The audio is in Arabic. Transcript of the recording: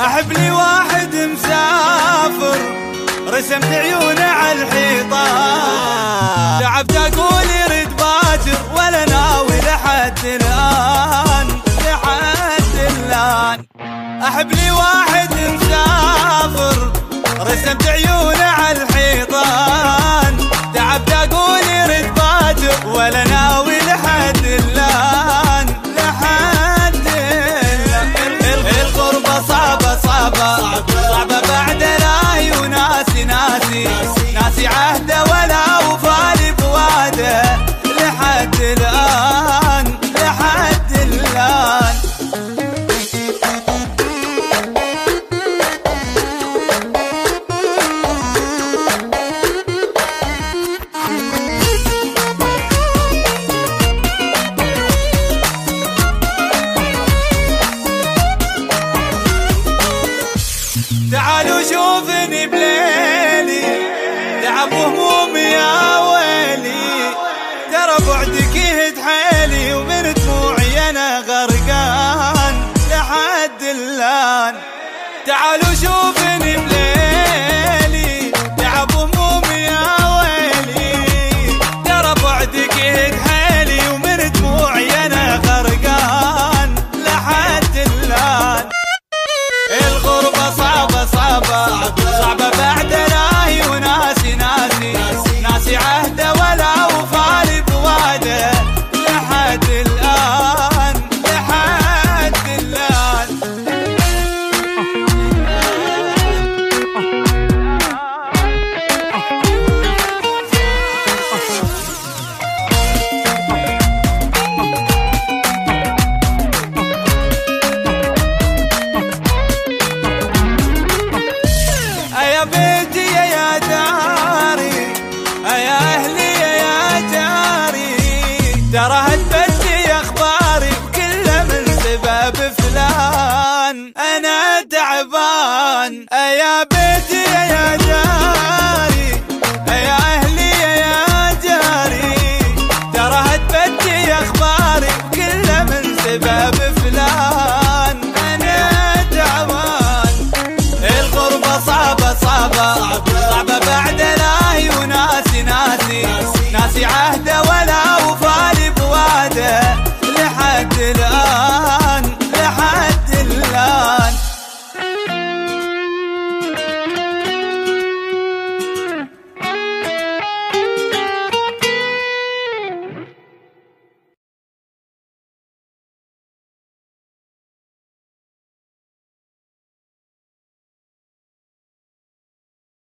أحب لي واحد مسافر رسمت عيونه على الحيطان. تعبت أقول يرد باجر ولا ناوي لحد الآن لحد الآن. أحب لي واحد مسافر رسمت عيونه على الحيطان. تعب وهمومي يا ويلي ترى بعدك يهد حيلي ومن دموعي أنا غرقان لحد الآن. تعالوا شوفني عهده سبب فلان أنا تعبان. يا بيتي